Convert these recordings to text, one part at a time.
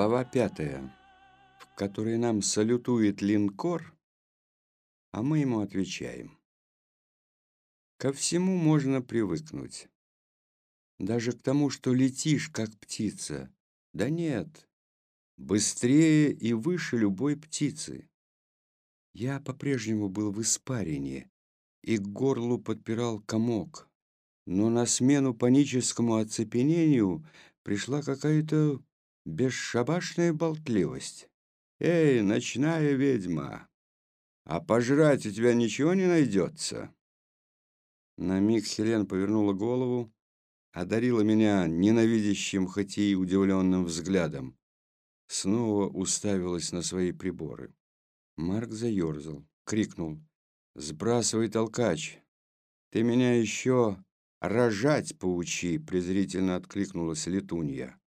Глава пятая, в которой нам салютует линкор, а мы ему отвечаем. Ко всему можно привыкнуть. Даже к тому, что летишь, как птица. Да нет, быстрее и выше любой птицы. Я по-прежнему был в испарине, и к горлу подпирал комок. Но на смену паническому оцепенению пришла какая-то бесшабашная болтливость. «Эй, ночная ведьма, а пожрать у тебя ничего не найдется?» На миг Хелен повернула голову, одарила меня ненавидящим, хоть и удивленным взглядом. Снова уставилась на свои приборы. Марк заерзал, крикнул. «Сбрасывай толкач! Ты меня еще рожать поучи!» презрительно откликнулась летунья.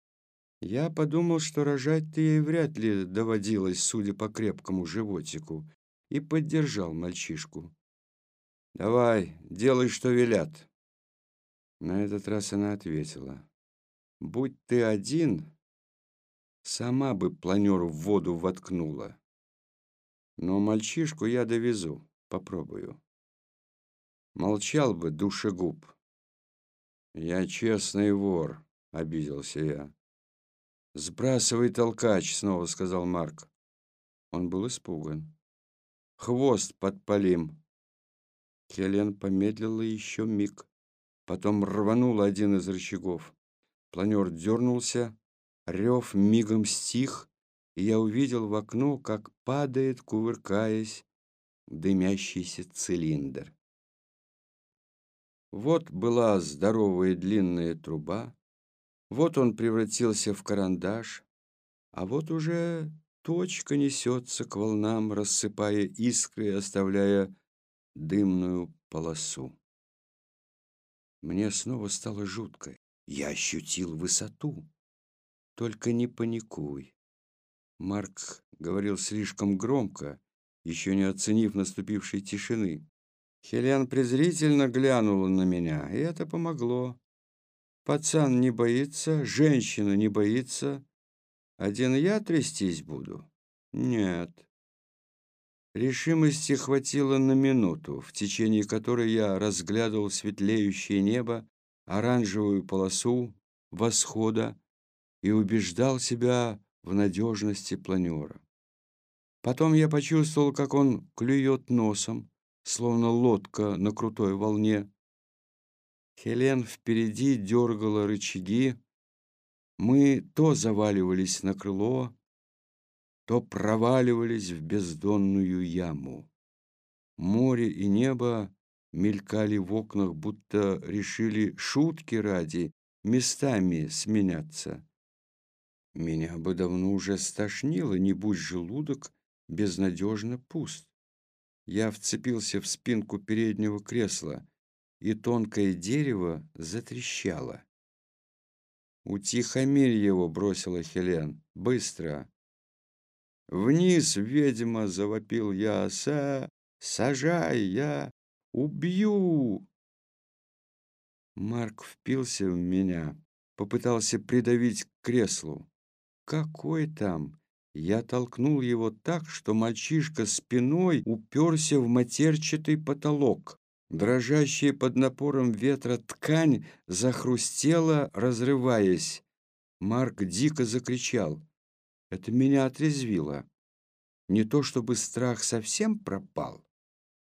Я подумал, что рожать-то ей вряд ли доводилось, судя по крепкому животику, и поддержал мальчишку. «Давай, делай, что велят». На этот раз она ответила. «Будь ты один, сама бы планер в воду воткнула. Но мальчишку я довезу, попробую». Молчал бы душегуб. «Я честный вор», — обиделся я. «Сбрасывай толкач», — снова сказал Марк. Он был испуган. «Хвост подпалим». Хелен помедлила еще миг. Потом рванула один из рычагов. Планер дернулся, рев мигом стих, и я увидел в окно, как падает, кувыркаясь, дымящийся цилиндр. Вот была здоровая длинная труба, вот он превратился в карандаш, а вот уже точка несется к волнам, рассыпая искры и оставляя дымную полосу. Мне снова стало жутко. Я ощутил высоту. Только не паникуй. Марк говорил слишком громко, еще не оценив наступившей тишины. Хелен презрительно глянула на меня, и это помогло. Пацан не боится, женщина не боится. Один я трястись буду? Нет. Решимости хватило на минуту, в течение которой я разглядывал светлеющее небо, оранжевую полосу восхода и убеждал себя в надежности планера. Потом я почувствовал, как он клюет носом, словно лодка на крутой волне, Хелен впереди дергала рычаги. Мы то заваливались на крыло, то проваливались в бездонную яму. Море и небо мелькали в окнах, будто решили шутки ради местами сменяться. Меня бы давно уже стошнило, не будь желудок безнадежно пуст. Я вцепился в спинку переднего кресла и тонкое дерево затрещало. «Утихомирь его!» — бросила Хелен. «Быстро!» «Вниз, ведьма!» — завопил я. «Са... Сажай! Я убью!» Марк впился в меня, попытался придавить к креслу. «Какой там?» Я толкнул его так, что мальчишка спиной уперся в матерчатый потолок. Дрожащая под напором ветра ткань захрустела, разрываясь. Марк дико закричал. Это меня отрезвило. Не то чтобы страх совсем пропал,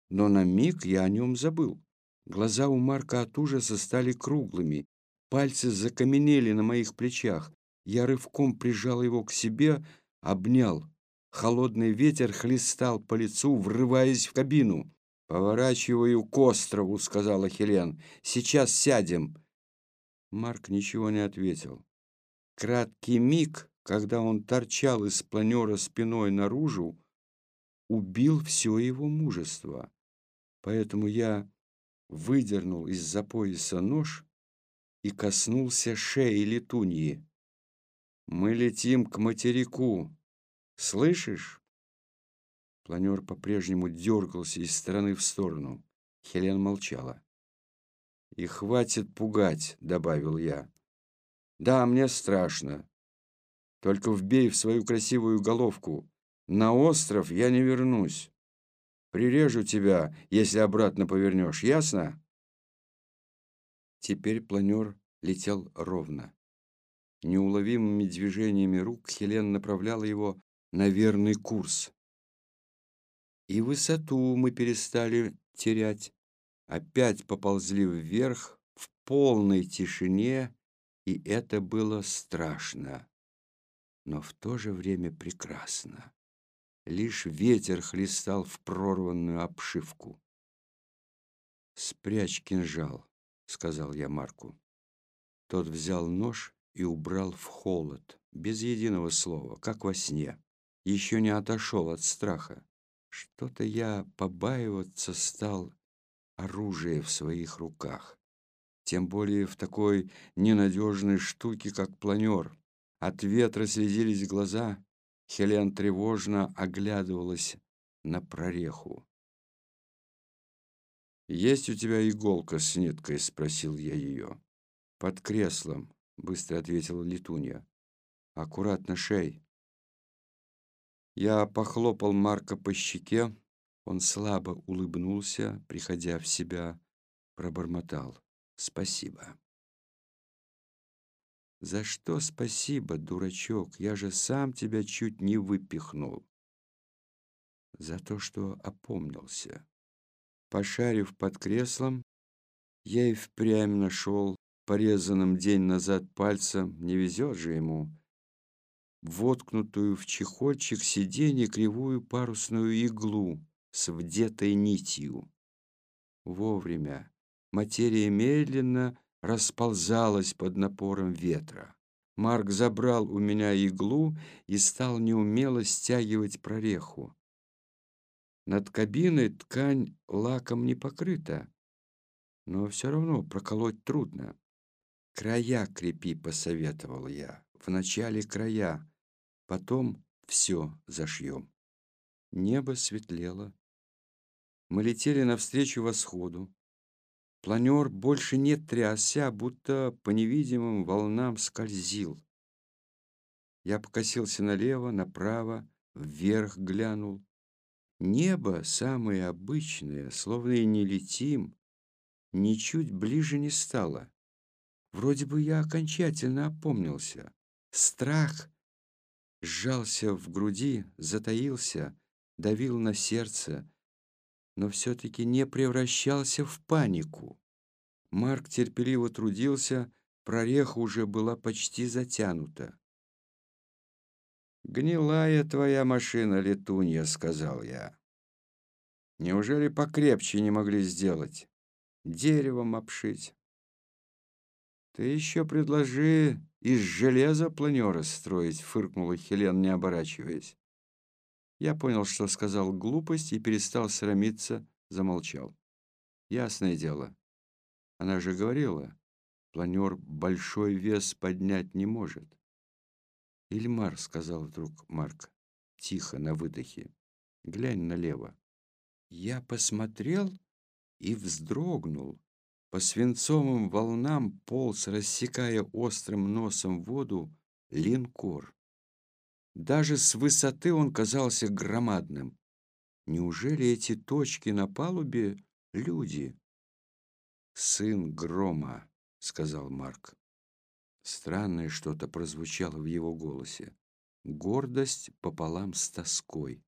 но на миг я о нем забыл. Глаза у Марка от ужаса стали круглыми, пальцы закаменели на моих плечах. Я рывком прижал его к себе, обнял. Холодный ветер хлестал по лицу, врываясь в кабину. «Поворачиваю к острову», — сказала Хелен. «Сейчас сядем». Марк ничего не ответил. Краткий миг, когда он торчал из планера спиной наружу, убил все его мужество. Поэтому я выдернул из-за пояса нож и коснулся шеи летуньи. «Мы летим к материку. Слышишь?» Планер по-прежнему дергался из стороны в сторону. Хелен молчала. «И хватит пугать», — добавил я. «Да, мне страшно. Только вбей в свою красивую головку. На остров я не вернусь. Прирежу тебя, если обратно повернешь, ясно?» Теперь планер летел ровно. Неуловимыми движениями рук Хелен направляла его на верный курс. И высоту мы перестали терять. Опять поползли вверх в полной тишине, и это было страшно, но в то же время прекрасно. Лишь ветер хлестал в прорванную обшивку. «Спрячь кинжал», — сказал я Марку. Тот взял нож и убрал в холод, без единого слова, как во сне. Еще не отошел от страха. Что-то я побаиваться стал оружия в своих руках. Тем более в такой ненадежной штуке, как планер. От ветра слезились глаза. Хелен тревожно оглядывалась на прореху. «Есть у тебя иголка с ниткой?» — спросил я ее. «Под креслом», — быстро ответила Летунья. «Аккуратно шей». Я похлопал Марка по щеке. Он слабо улыбнулся, приходя в себя, пробормотал. «Спасибо». «За что спасибо, дурачок? Я же сам тебя чуть не выпихнул». «За то, что опомнился». Пошарив под креслом, я и впрямь нашел порезанным день назад пальцем, не везет же ему, воткнутую в чехольчик сиденья кривую парусную иглу с вдетой нитью. Вовремя материя медленно расползалась под напором ветра. Марк забрал у меня иглу и стал неумело стягивать прореху. Над кабиной ткань лаком не покрыта, но все равно проколоть трудно. «Края крепи», — посоветовал я. «Вначале края, потом все зашьем». Небо светлело. Мы летели навстречу восходу. Планер больше не трясся, будто по невидимым волнам скользил. Я покосился налево, направо, вверх глянул. Небо самое обычное, словно и не летим, ничуть ближе не стало. Вроде бы я окончательно опомнился. Страх сжался в груди, затаился, давил на сердце, но все-таки не превращался в панику. Марк терпеливо трудился, прореха уже была почти затянута. «Гнилая твоя машина, летунья», — сказал я. «Неужели покрепче не могли сделать? Деревом обшить?» «Ты еще предложи из железа планера строить», — фыркнула Хелен, не оборачиваясь. Я понял, что сказал глупость и перестал срамиться, замолчал. Ясное дело. Она же говорила, планер большой вес поднять не может. «Ильмар», — сказал вдруг Марк, тихо, на выдохе, — «глянь налево». Я посмотрел и вздрогнул. По свинцовым волнам полз, рассекая острым носом воду, линкор. Даже с высоты он казался громадным. Неужели эти точки на палубе — люди? «Сын грома», — сказал Марк. Странное что-то прозвучало в его голосе. Гордость пополам с тоской.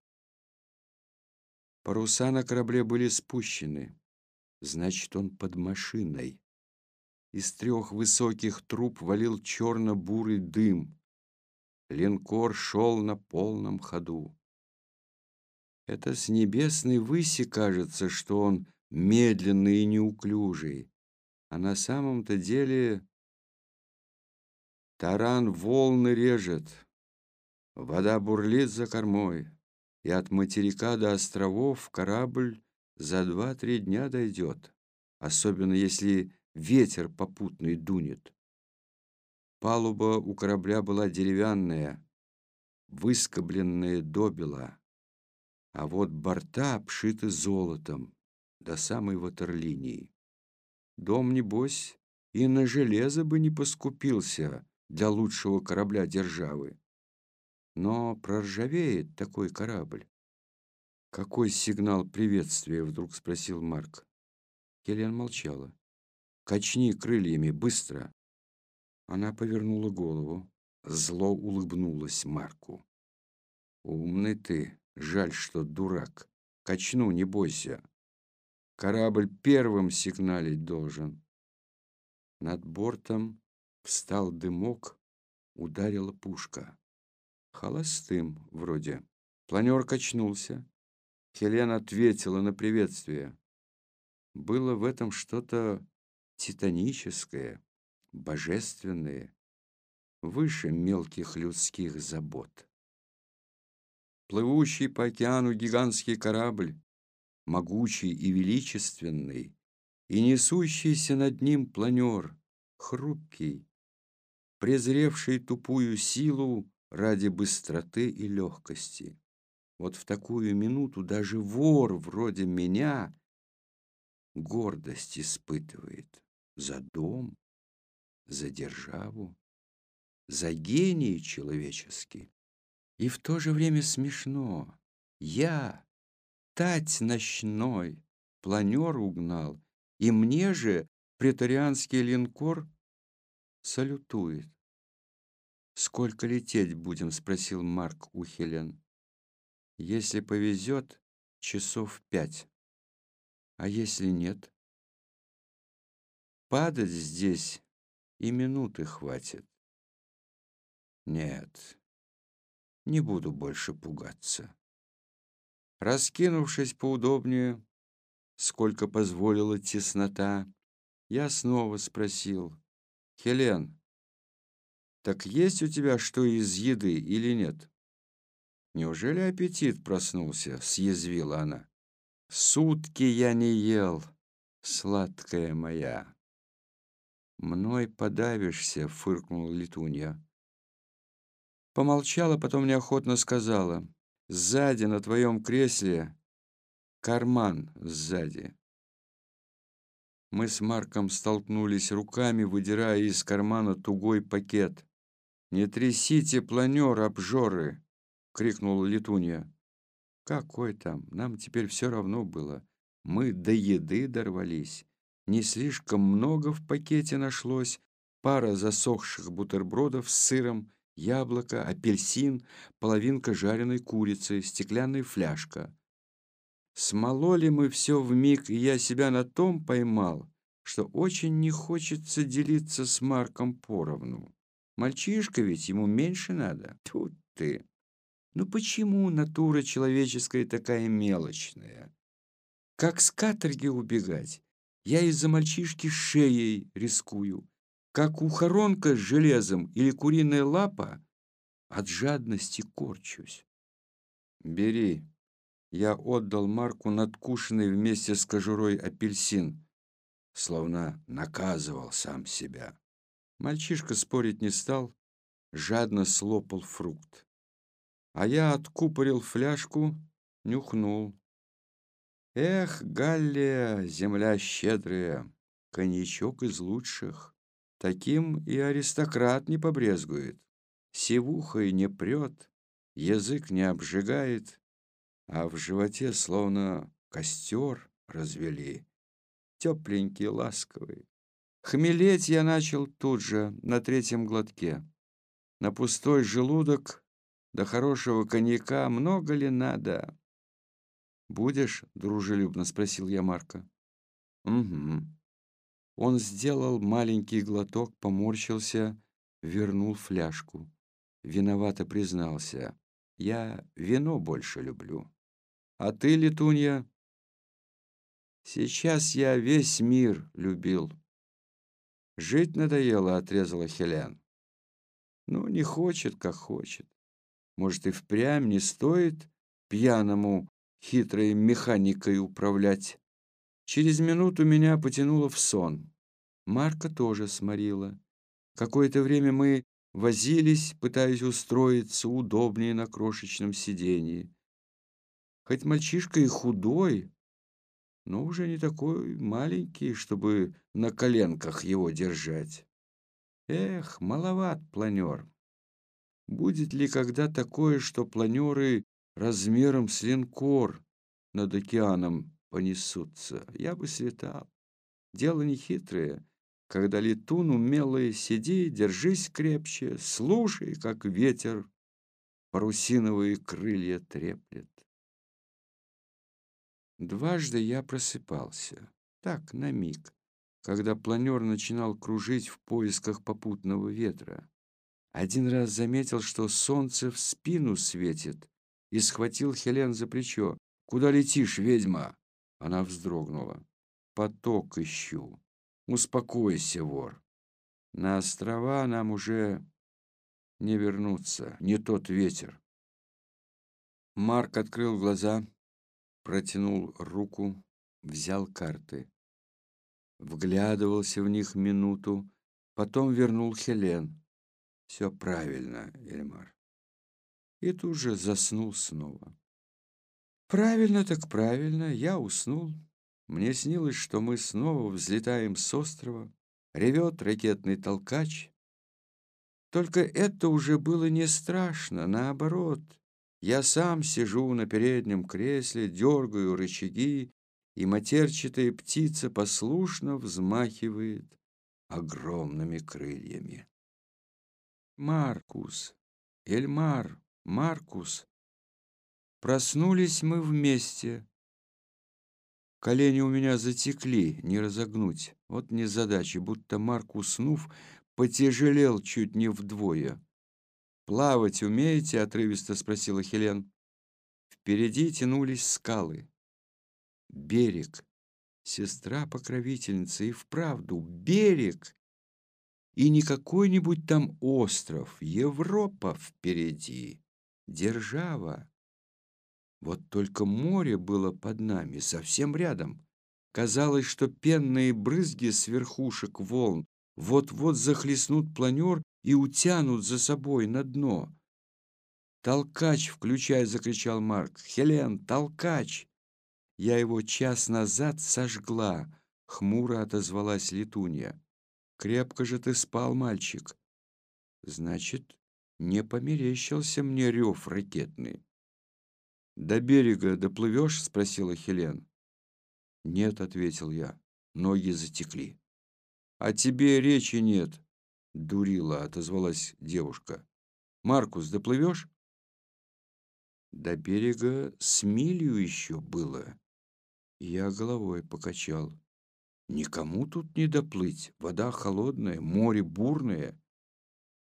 Паруса на корабле были спущены. Значит, он под машиной. Из трех высоких труб валил черно-бурый дым. Линкор шел на полном ходу. Это с небесной выси кажется, что он медленный и неуклюжий, а на самом-то деле Таран волны режет, вода бурлит за кормой, и от материка до островов корабль за два-три дня дойдет, особенно если ветер попутный дунет. Палуба у корабля была деревянная, выскобленная добела, а вот борта обшиты золотом до самой ватерлинии. Дом, небось, и на железо бы не поскупился, для лучшего корабля державы. Но проржавеет такой корабль. «Какой сигнал приветствия?» — вдруг спросил Марк. Хелен молчала. «Качни крыльями, быстро!» Она повернула голову. Зло улыбнулась Марку. «Умный ты. Жаль, что дурак. Качну, не бойся. Корабль первым сигналить должен». Над бортом встал дымок, ударила пушка. Холостым вроде. Планер качнулся. Хелен ответила на приветствие. Было в этом что-то титаническое, божественное, выше мелких людских забот. Плывущий по океану гигантский корабль, могучий и величественный, и несущийся над ним планер, хрупкий, презревший тупую силу ради быстроты и легкости. Вот в такую минуту даже вор вроде меня гордость испытывает за дом, за державу, за гений человеческий. И в то же время смешно. Я, тать ночной, планер угнал, и мне же претарианский линкор салютует. «Сколько лететь будем?» — спросил Марк у Хелен. «Если повезет, часов пять. А если нет?» «Падать здесь и минуты хватит». «Нет, не буду больше пугаться». Раскинувшись поудобнее, сколько позволила теснота, я снова спросил, «Хелен, так есть у тебя что из еды или нет? Неужели аппетит проснулся? Съязвила она. Сутки я не ел, сладкая моя. Мной подавишься, фыркнула летунья. Помолчала, потом неохотно сказала. Сзади на твоем кресле карман сзади. Мы с Марком столкнулись руками, выдирая из кармана тугой пакет. «Не трясите планер, обжоры!» — крикнула Летунья. «Какой там? Нам теперь все равно было. Мы до еды дорвались. Не слишком много в пакете нашлось. Пара засохших бутербродов с сыром, яблоко, апельсин, половинка жареной курицы, стеклянная фляжка. Смололи мы все вмиг, и я себя на том поймал, что очень не хочется делиться с Марком поровну. Мальчишка ведь, ему меньше надо. Тут ты. Ну почему натура человеческая такая мелочная? Как с каторги убегать? Я из-за мальчишки шеей рискую. Как ухоронка с железом или куриная лапа, от жадности корчусь. Бери. Я отдал Марку надкушенный вместе с кожурой апельсин, словно наказывал сам себя. Мальчишка спорить не стал, жадно слопал фрукт. А я откупорил фляжку, нюхнул. Эх, Галлия, земля щедрая, коньячок из лучших. Таким и аристократ не побрезгует. Сивухой не прет, язык не обжигает, а в животе словно костер развели. Тепленький, ласковый. Хмелеть я начал тут же, на третьем глотке. На пустой желудок до хорошего коньяка много ли надо? «Будешь?» — дружелюбно спросил я Марка. «Угу». Он сделал маленький глоток, поморщился, вернул фляжку. Виновато признался. «Я вино больше люблю. А ты, Летунья?» «Сейчас я весь мир любил». «Жить надоело», — отрезала Хелен. «Ну, не хочет, как хочет. Может, и впрямь не стоит пьяному хитрой механикой управлять». Через минуту меня потянуло в сон. Марка тоже сморила. Какое-то время мы возились, пытаясь устроиться удобнее на крошечном сиденье. Хоть мальчишка и худой, но уже не такой маленький, чтобы на коленках его держать. Эх, маловат планер. Будет ли когда такое, что планеры размером с линкор над океаном понесутся? Я бы слетал. Дело нехитрое. Когда летун умелый, сиди, держись крепче, слушай, как ветер парусиновые крылья треплет. Дважды я просыпался, так, на миг, когда планер начинал кружить в поисках попутного ветра. Один раз заметил, что солнце в спину светит, и схватил Хелен за плечо. «Куда летишь, ведьма?» Она вздрогнула. «Поток ищу. Успокойся, вор. На острова нам уже не вернуться, не тот ветер». Марк открыл глаза, протянул руку, взял карты. Вглядывался в них минуту, потом вернул Хелен. Все правильно, Эльмар. И тут же заснул снова. Правильно так правильно, я уснул. Мне снилось, что мы снова взлетаем с острова, ревет ракетный толкач. Только это уже было не страшно, наоборот. Я сам сижу на переднем кресле, дергаю рычаги, и матерчатая птица послушно взмахивает огромными крыльями. Маркус, Эльмар, Маркус. Проснулись мы вместе. Колени у меня затекли, не разогнуть. Вот незадача, будто Марк, уснув, потяжелел чуть не вдвое. «Плавать умеете?» — отрывисто спросила Хелен. Впереди тянулись скалы. Берег. Сестра-покровительница и вправду берег. И не какой-нибудь там остров, Европа впереди, держава. Вот только море было под нами, совсем рядом. Казалось, что пенные брызги с верхушек волн вот-вот захлестнут планер и утянут за собой на дно. «Толкач, включай!» — закричал Марк. «Хелен, толкач!» «Я его час назад сожгла!» — хмуро отозвалась Летунья. Крепко же ты спал, мальчик. Значит, не померещился мне рев ракетный. До берега доплывешь? Спросила Хелен. Нет, ответил я. Ноги затекли. А тебе речи нет, дурила, отозвалась девушка. Маркус, доплывешь? До берега с милю еще было. Я головой покачал. Никому тут не доплыть. Вода холодная, море бурное.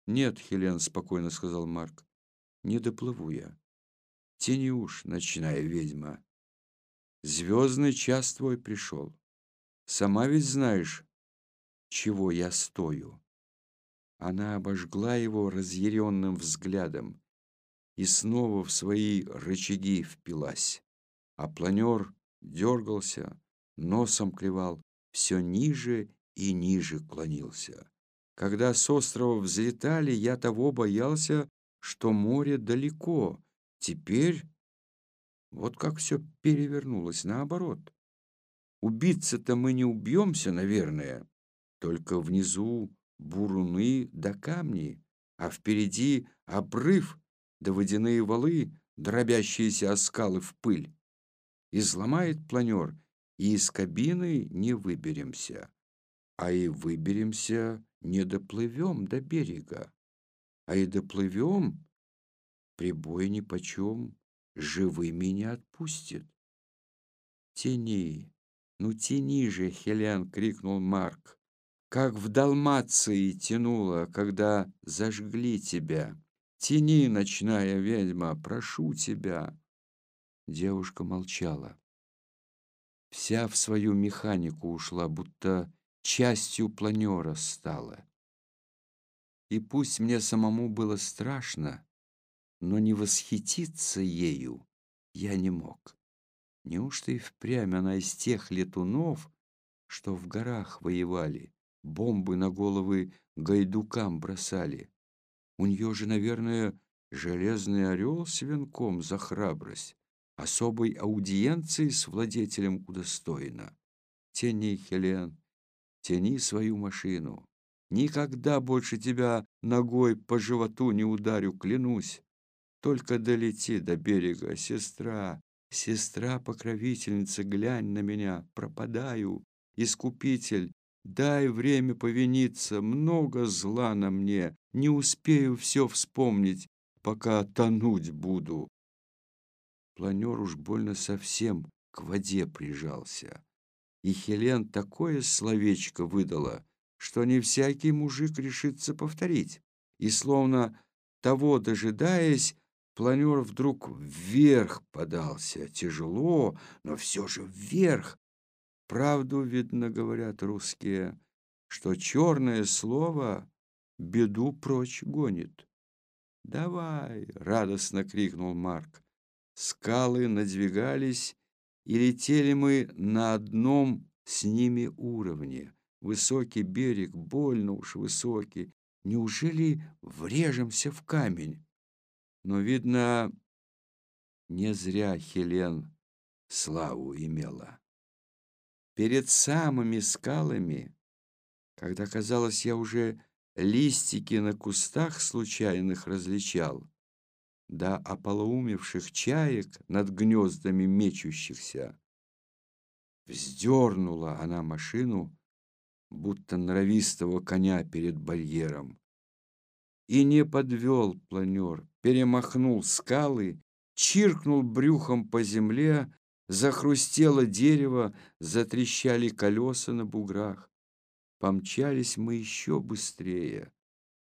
Нет, Хелен, спокойно сказал Марк. Не доплыву я. Тяни уж, ночная ведьма. Звездный час твой пришел. Сама ведь знаешь, чего я стою. Она обожгла его разъяренным взглядом и снова в свои рычаги впилась. А планер дергался, носом клевал, все ниже и ниже клонился. Когда с острова взлетали, я того боялся, что море далеко. Теперь вот как все перевернулось наоборот. Убиться-то мы не убьемся, наверное, только внизу буруны да камни, а впереди обрыв да водяные валы, дробящиеся о скалы в пыль. Изломает планер — и из кабины не выберемся. А и выберемся, не доплывем до берега. А и доплывем, прибой нипочем, живыми не отпустит. «Тяни! Ну тяни же!» — Хелен крикнул Марк. «Как в Далмации тянуло, когда зажгли тебя! Тяни, ночная ведьма, прошу тебя!» Девушка молчала вся в свою механику ушла, будто частью планера стала. И пусть мне самому было страшно, но не восхититься ею я не мог. Неужто и впрямь она из тех летунов, что в горах воевали, бомбы на головы гайдукам бросали? У нее же, наверное, железный орел с венком за храбрость особой аудиенции с владетелем удостоена. Тяни, Хелен, тяни свою машину. Никогда больше тебя ногой по животу не ударю, клянусь. Только долети до берега, сестра, сестра-покровительница, глянь на меня, пропадаю, искупитель, дай время повиниться, много зла на мне, не успею все вспомнить, пока тонуть буду. Планер уж больно совсем к воде прижался. И Хелен такое словечко выдала, что не всякий мужик решится повторить. И словно того дожидаясь, планер вдруг вверх подался. Тяжело, но все же вверх. Правду, видно, говорят русские, что черное слово беду прочь гонит. «Давай!» — радостно крикнул Марк. Скалы надвигались, и летели мы на одном с ними уровне. Высокий берег, больно уж высокий. Неужели врежемся в камень? Но, видно, не зря Хелен славу имела. Перед самыми скалами, когда, казалось, я уже листики на кустах случайных различал, до ополоумевших чаек над гнездами мечущихся. Вздернула она машину, будто норовистого коня перед барьером. И не подвел планер, перемахнул скалы, чиркнул брюхом по земле, захрустело дерево, затрещали колеса на буграх. Помчались мы еще быстрее,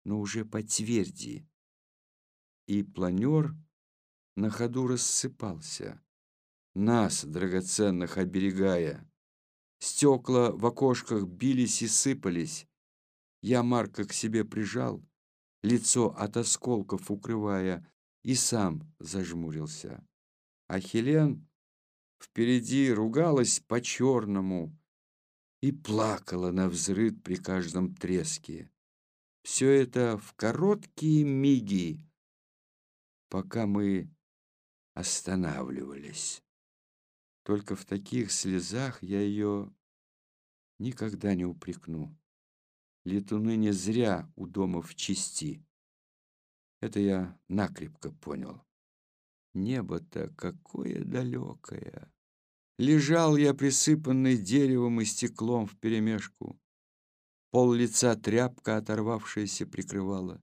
но уже по тверди и планер на ходу рассыпался, нас, драгоценных, оберегая. Стекла в окошках бились и сыпались. Я Марка к себе прижал, лицо от осколков укрывая, и сам зажмурился. А Хелен впереди ругалась по-черному и плакала на взрыв при каждом треске. Все это в короткие миги пока мы останавливались. Только в таких слезах я ее никогда не упрекну. Летуны не зря у дома в чести. Это я накрепко понял. Небо-то какое далекое. Лежал я присыпанный деревом и стеклом вперемешку. Пол лица тряпка, оторвавшаяся, прикрывала.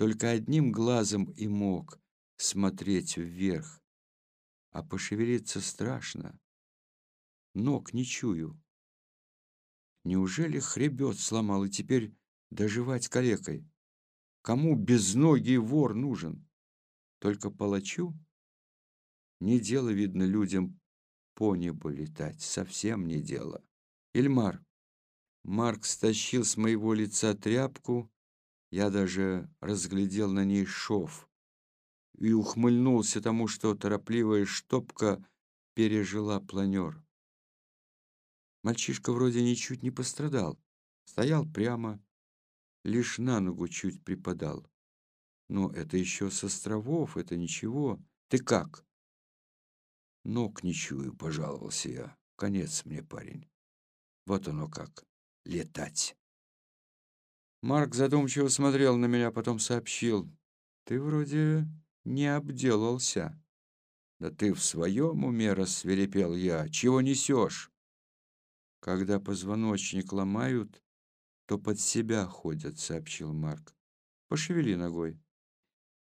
Только одним глазом и мог смотреть вверх, а пошевелиться страшно. Ног не чую. Неужели хребет сломал и теперь доживать калекой? Кому безногий вор нужен? Только палачу? Не дело, видно, людям по небу летать, совсем не дело. Ильмар. Марк стащил с моего лица тряпку, я даже разглядел на ней шов и ухмыльнулся тому, что торопливая штопка пережила планер. Мальчишка вроде ничуть не пострадал. Стоял прямо, лишь на ногу чуть припадал. Но это еще с островов, это ничего. Ты как? Ног не чую, пожаловался я. Конец мне, парень. Вот оно как. Летать. Марк задумчиво смотрел на меня, потом сообщил. «Ты вроде не обделался». «Да ты в своем уме рассверепел я. Чего несешь?» «Когда позвоночник ломают, то под себя ходят», — сообщил Марк. «Пошевели ногой».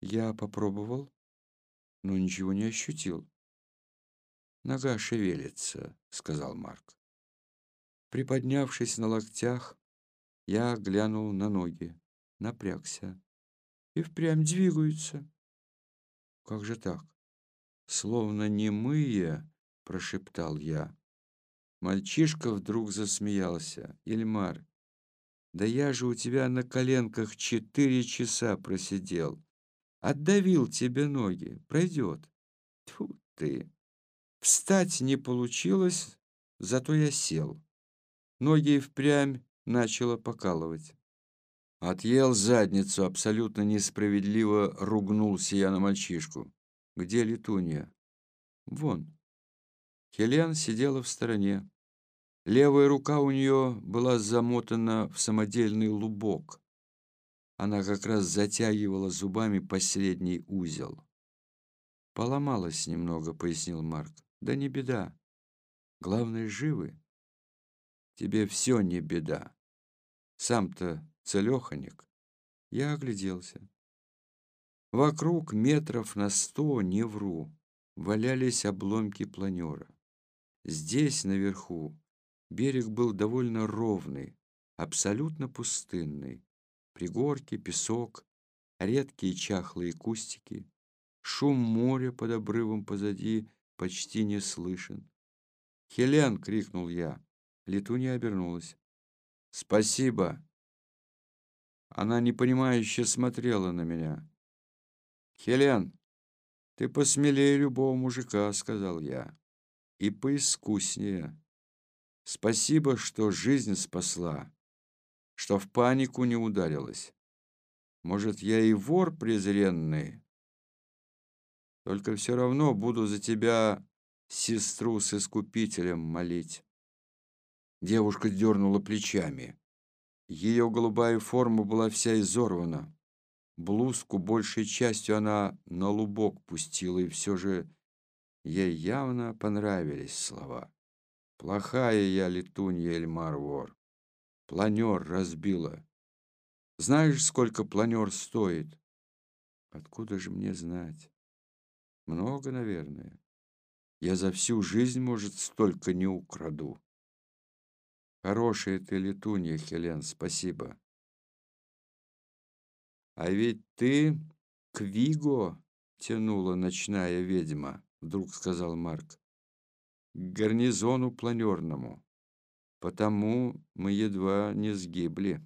Я попробовал, но ничего не ощутил. «Нога шевелится», — сказал Марк. Приподнявшись на локтях, я глянул на ноги, напрягся. И впрямь двигаются. Как же так? Словно немые, прошептал я. Мальчишка вдруг засмеялся. Ильмар, да я же у тебя на коленках четыре часа просидел. Отдавил тебе ноги. Пройдет. Тьфу ты. Встать не получилось, зато я сел. Ноги впрямь начало покалывать. Отъел задницу, абсолютно несправедливо ругнулся я на мальчишку. Где летунья? Вон. Хелен сидела в стороне. Левая рука у нее была замотана в самодельный лубок. Она как раз затягивала зубами последний узел. «Поломалась немного», — пояснил Марк. «Да не беда. Главное, живы. Тебе все не беда. Сам-то целеханик». Я огляделся. Вокруг метров на сто, не вру, валялись обломки планера. Здесь, наверху, берег был довольно ровный, абсолютно пустынный. Пригорки, песок, редкие чахлые кустики. Шум моря под обрывом позади почти не слышен. «Хелен!» — крикнул я. Летунья обернулась. «Спасибо!» Она непонимающе смотрела на меня. «Хелен, ты посмелее любого мужика», — сказал я, — «и поискуснее. Спасибо, что жизнь спасла, что в панику не ударилась. Может, я и вор презренный, только все равно буду за тебя сестру с искупителем молить». Девушка дернула плечами. Ее голубая форма была вся изорвана. Блузку большей частью она на лубок пустила, и все же ей явно понравились слова. «Плохая я летунья, Эльмар Вор. Планер разбила. Знаешь, сколько планер стоит?» «Откуда же мне знать?» «Много, наверное. Я за всю жизнь, может, столько не украду». «Хорошая ты летунья, Хелен, спасибо». «А ведь ты к Виго тянула ночная ведьма», — вдруг сказал Марк. «К гарнизону планерному. Потому мы едва не сгибли».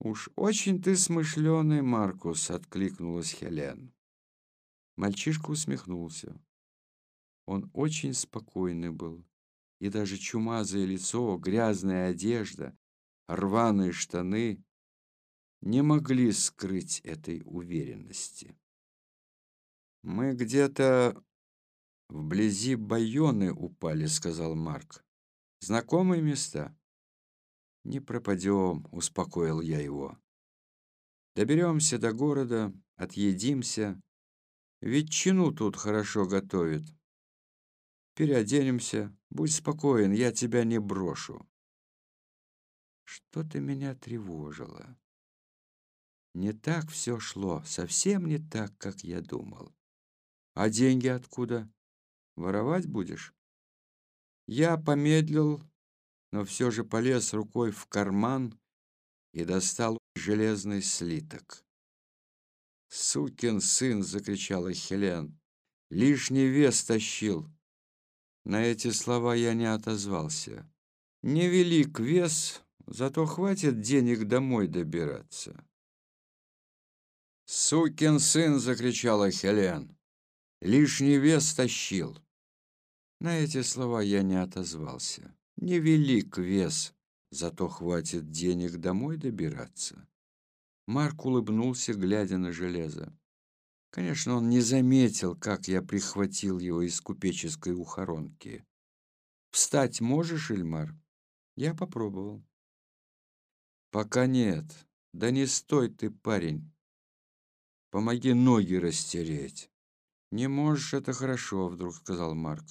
«Уж очень ты смышленый, Маркус», — откликнулась Хелен. Мальчишка усмехнулся. Он очень спокойный был, и даже чумазое лицо, грязная одежда, рваные штаны не могли скрыть этой уверенности. «Мы где-то вблизи Байоны упали», — сказал Марк. «Знакомые места?» «Не пропадем», — успокоил я его. «Доберемся до города, отъедимся. Ветчину тут хорошо готовят. Переоденемся. Будь спокоен, я тебя не брошу». Что-то меня тревожило. Не так все шло, совсем не так, как я думал. А деньги откуда? Воровать будешь? Я помедлил, но все же полез рукой в карман и достал железный слиток. «Сукин сын!» — закричала Хелен. «Лишний вес тащил!» На эти слова я не отозвался. «Невелик вес, зато хватит денег домой добираться». «Сукин сын!» — закричала Хелен. «Лишний вес тащил!» На эти слова я не отозвался. Невелик вес, зато хватит денег домой добираться. Марк улыбнулся, глядя на железо. Конечно, он не заметил, как я прихватил его из купеческой ухоронки. «Встать можешь, Ильмар?» Я попробовал. «Пока нет. Да не стой ты, парень. Помоги ноги растереть. Не можешь, это хорошо, вдруг сказал Марк.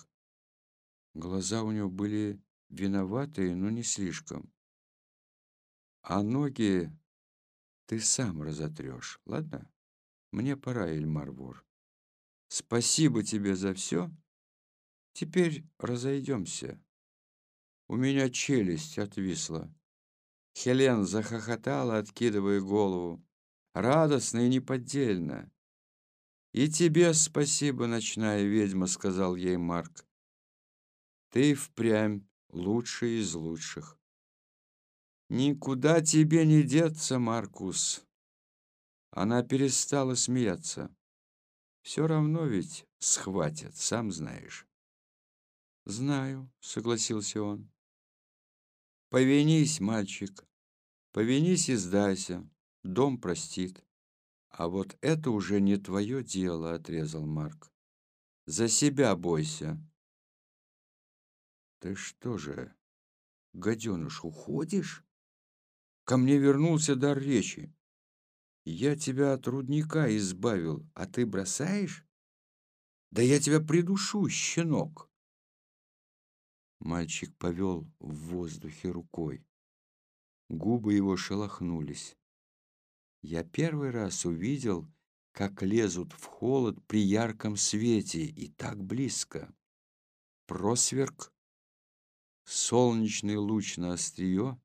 Глаза у него были виноватые, но не слишком. А ноги ты сам разотрешь, ладно? Мне пора, Эльмар Вор. Спасибо тебе за все. Теперь разойдемся. У меня челюсть отвисла. Хелен захохотала, откидывая голову радостно и неподдельно. «И тебе спасибо, ночная ведьма», — сказал ей Марк. «Ты впрямь лучший из лучших». «Никуда тебе не деться, Маркус». Она перестала смеяться. «Все равно ведь схватят, сам знаешь». «Знаю», — согласился он. «Повинись, мальчик, повинись и сдайся дом простит. А вот это уже не твое дело, отрезал Марк. За себя бойся. Ты что же, гаденыш, уходишь? Ко мне вернулся дар речи. Я тебя от рудника избавил, а ты бросаешь? Да я тебя придушу, щенок. Мальчик повел в воздухе рукой. Губы его шелохнулись. Я первый раз увидел, как лезут в холод при ярком свете и так близко. Просверк, солнечный луч на острие,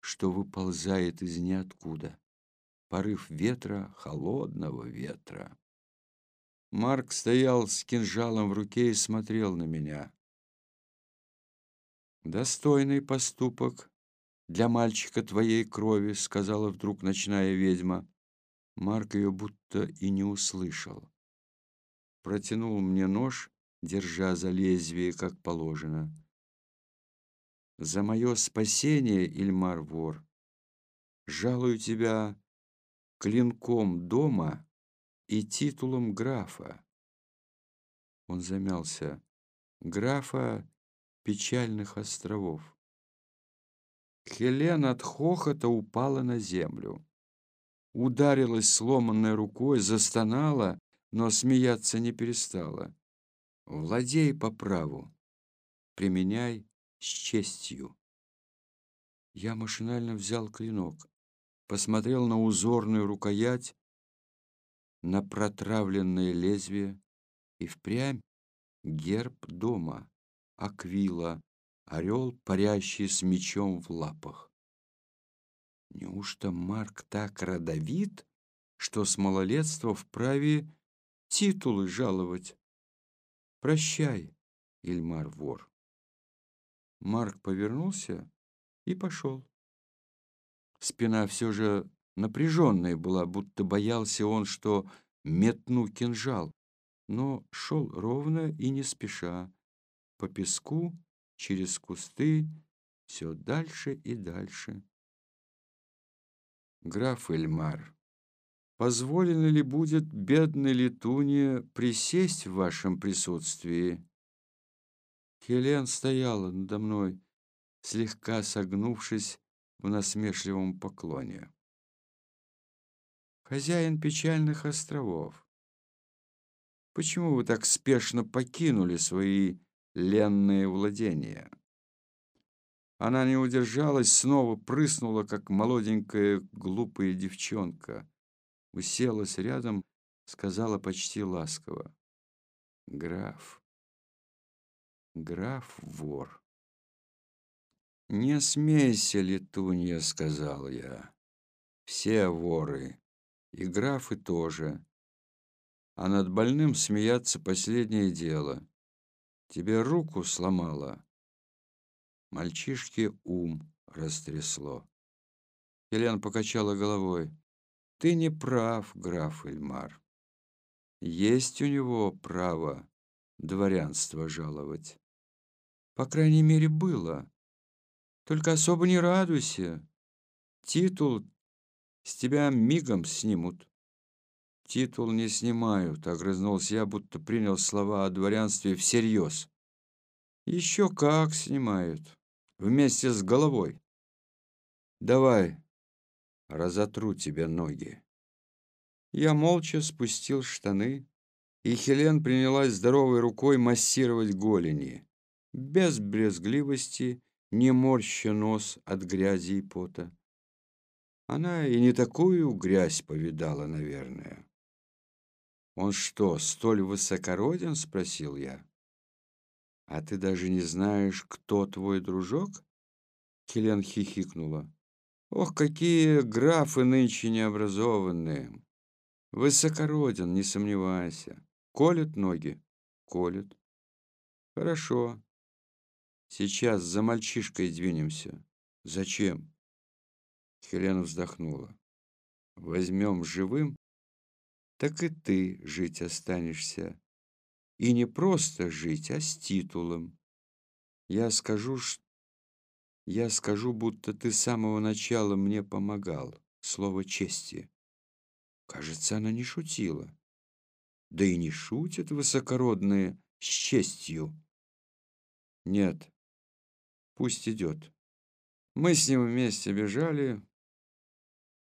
что выползает из ниоткуда. Порыв ветра, холодного ветра. Марк стоял с кинжалом в руке и смотрел на меня. «Достойный поступок для мальчика твоей крови», — сказала вдруг ночная ведьма. Марк ее будто и не услышал. Протянул мне нож, держа за лезвие, как положено. «За мое спасение, Ильмар Вор, жалую тебя клинком дома и титулом графа». Он замялся. «Графа печальных островов. Хелен от хохота упала на землю. Ударилась сломанной рукой, застонала, но смеяться не перестала. Владей по праву, применяй с честью. Я машинально взял клинок, посмотрел на узорную рукоять, на протравленное лезвие и впрямь герб дома. Аквила, орел, парящий с мечом в лапах. Неужто Марк так родовит, что с малолетства вправе титулы жаловать? Прощай, Ильмар вор. Марк повернулся и пошел. Спина все же напряженная была, будто боялся он, что метну кинжал, но шел ровно и не спеша, по песку, через кусты, все дальше и дальше. Граф Эльмар, позволено ли будет бедной Летуне присесть в вашем присутствии? Хелен стояла надо мной, слегка согнувшись в насмешливом поклоне. Хозяин печальных островов, почему вы так спешно покинули свои ленные владения. Она не удержалась, снова прыснула, как молоденькая глупая девчонка. Уселась рядом, сказала почти ласково. «Граф, граф вор». «Не смейся, летунья», — сказал я. «Все воры, и графы тоже. А над больным смеяться последнее дело. Тебе руку сломала. Мальчишке ум растрясло. Елена покачала головой. Ты не прав, граф Эльмар. Есть у него право дворянство жаловать. По крайней мере, было. Только особо не радуйся. Титул с тебя мигом снимут. «Титул не снимают», — огрызнулся я, будто принял слова о дворянстве всерьез. «Еще как снимают. Вместе с головой. Давай, разотру тебе ноги». Я молча спустил штаны, и Хелен принялась здоровой рукой массировать голени, без брезгливости, не морща нос от грязи и пота. Она и не такую грязь повидала, наверное. «Он что, столь высокороден?» — спросил я. «А ты даже не знаешь, кто твой дружок?» Хелен хихикнула. «Ох, какие графы нынче необразованные! Высокороден, не сомневайся. Колет ноги?» «Колет». «Хорошо. Сейчас за мальчишкой двинемся». «Зачем?» Хелена вздохнула. «Возьмем живым так и ты жить останешься. И не просто жить, а с титулом. Я скажу, что... Я скажу, будто ты с самого начала мне помогал. Слово чести. Кажется, она не шутила. Да и не шутят высокородные с честью. Нет, пусть идет. Мы с ним вместе бежали.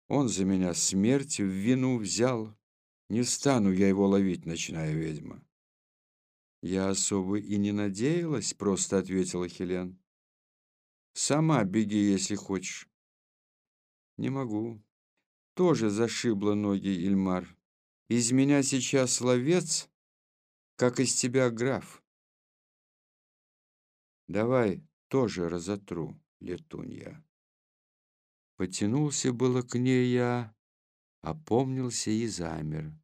Он за меня смерть в вину взял. Не стану я его ловить, ночная ведьма. Я особо и не надеялась, просто ответила Хелен. Сама беги, если хочешь. Не могу. Тоже зашибла ноги Ильмар. Из меня сейчас ловец, как из тебя граф. Давай тоже разотру, летунья. Потянулся было к ней я, опомнился и замер.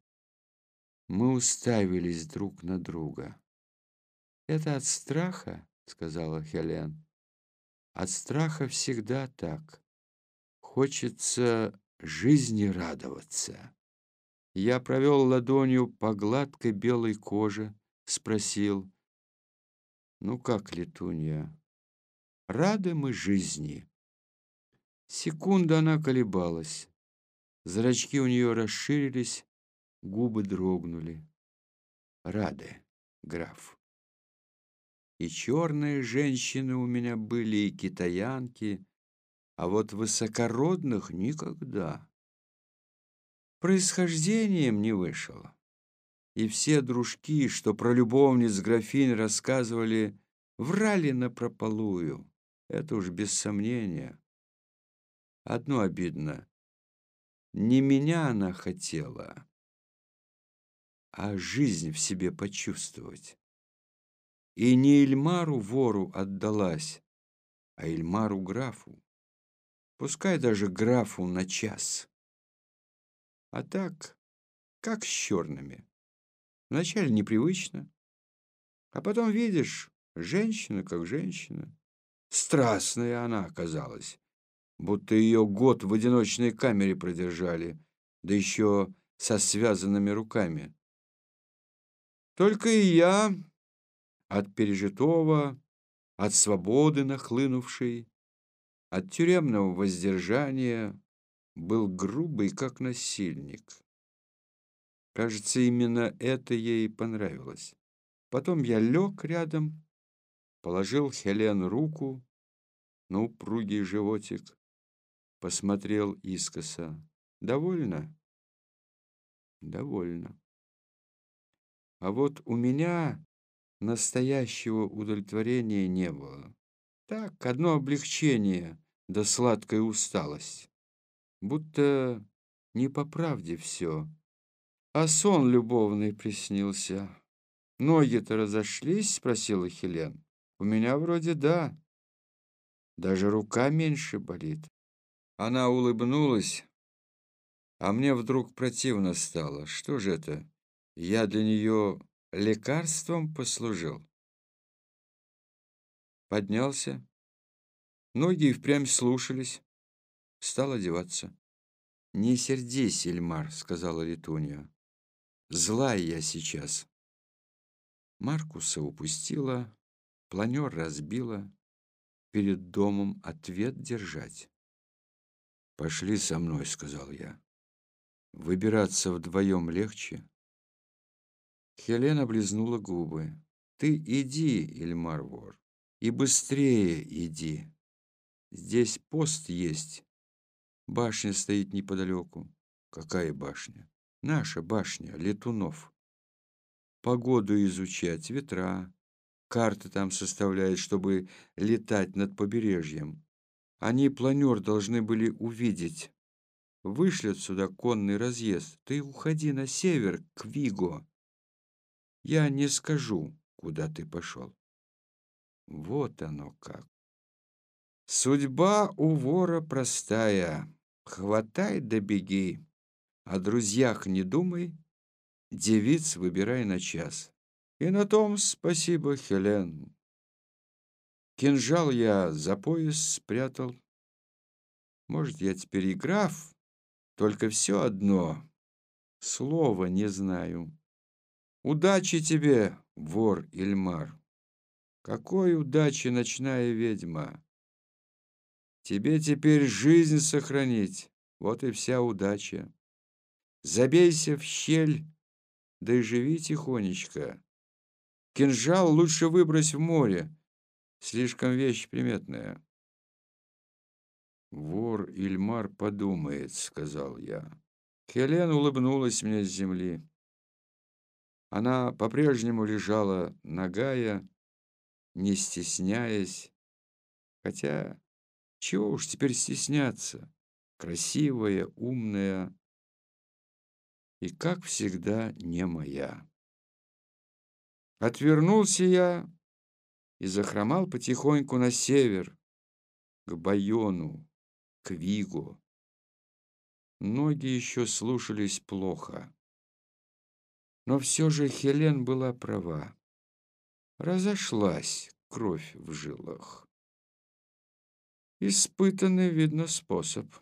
Мы уставились друг на друга. «Это от страха?» — сказала Хелен. «От страха всегда так. Хочется жизни радоваться». Я провел ладонью по гладкой белой коже, спросил, «Ну как, летунья, рады мы жизни?» Секунду она колебалась. Зрачки у нее расширились, губы дрогнули. «Рады, граф». И черные женщины у меня были, и китаянки, а вот высокородных никогда. Происхождением не вышел. И все дружки, что про любовниц графинь рассказывали, врали напропалую. Это уж без сомнения. Одно обидно. Не меня она хотела, а жизнь в себе почувствовать. И не Эльмару вору отдалась, а Эльмару графу. Пускай даже графу на час. А так, как с черными. Вначале непривычно, а потом видишь, женщина как женщина. Страстная она оказалась, будто ее год в одиночной камере продержали, да еще со связанными руками. Только и я от пережитого, от свободы нахлынувшей, от тюремного воздержания был грубый, как насильник. Кажется, именно это ей понравилось. Потом я лег рядом, положил Хелен руку на упругий животик, посмотрел искоса. «Довольно?» «Довольно». А вот у меня Настоящего удовлетворения не было. Так, одно облегчение да сладкая усталость. Будто не по правде все. А сон любовный приснился. «Ноги-то разошлись?» — спросила Хелен. «У меня вроде да. Даже рука меньше болит». Она улыбнулась, а мне вдруг противно стало. Что же это? Я для нее лекарством послужил. Поднялся. Ноги и впрямь слушались. Стал одеваться. «Не сердись, Эльмар», — сказала Летунья. «Злая я сейчас». Маркуса упустила, планер разбила, перед домом ответ держать. «Пошли со мной», — сказал я. «Выбираться вдвоем легче». Хелена облизнула губы. «Ты иди, Ильмарвор, и быстрее иди. Здесь пост есть. Башня стоит неподалеку». «Какая башня?» «Наша башня, Летунов. Погоду изучать, ветра. Карты там составляют, чтобы летать над побережьем. Они планер должны были увидеть. Вышлют сюда конный разъезд. Ты уходи на север, к Виго. Я не скажу, куда ты пошел. Вот оно как. Судьба у вора простая. Хватай да беги. О друзьях не думай, девиц выбирай на час. И на том спасибо, Хелен. Кинжал я за пояс спрятал. Может, я теперь и граф, только все одно. Слова не знаю. Удачи тебе, вор Ильмар. Какой удачи, ночная ведьма. Тебе теперь жизнь сохранить, вот и вся удача. Забейся в щель, да и живи тихонечко. Кинжал лучше выбрось в море, слишком вещь приметная. «Вор Ильмар подумает», — сказал я. Хелен улыбнулась мне с земли. Она по-прежнему лежала нагая, не стесняясь, хотя чего уж теперь стесняться, красивая, умная и, как всегда, не моя. Отвернулся я и захромал потихоньку на север, к Байону, к Вигу. Ноги еще слушались плохо. Но все же Хелен была права. Разошлась кровь в жилах. Испытанный, видно, способ.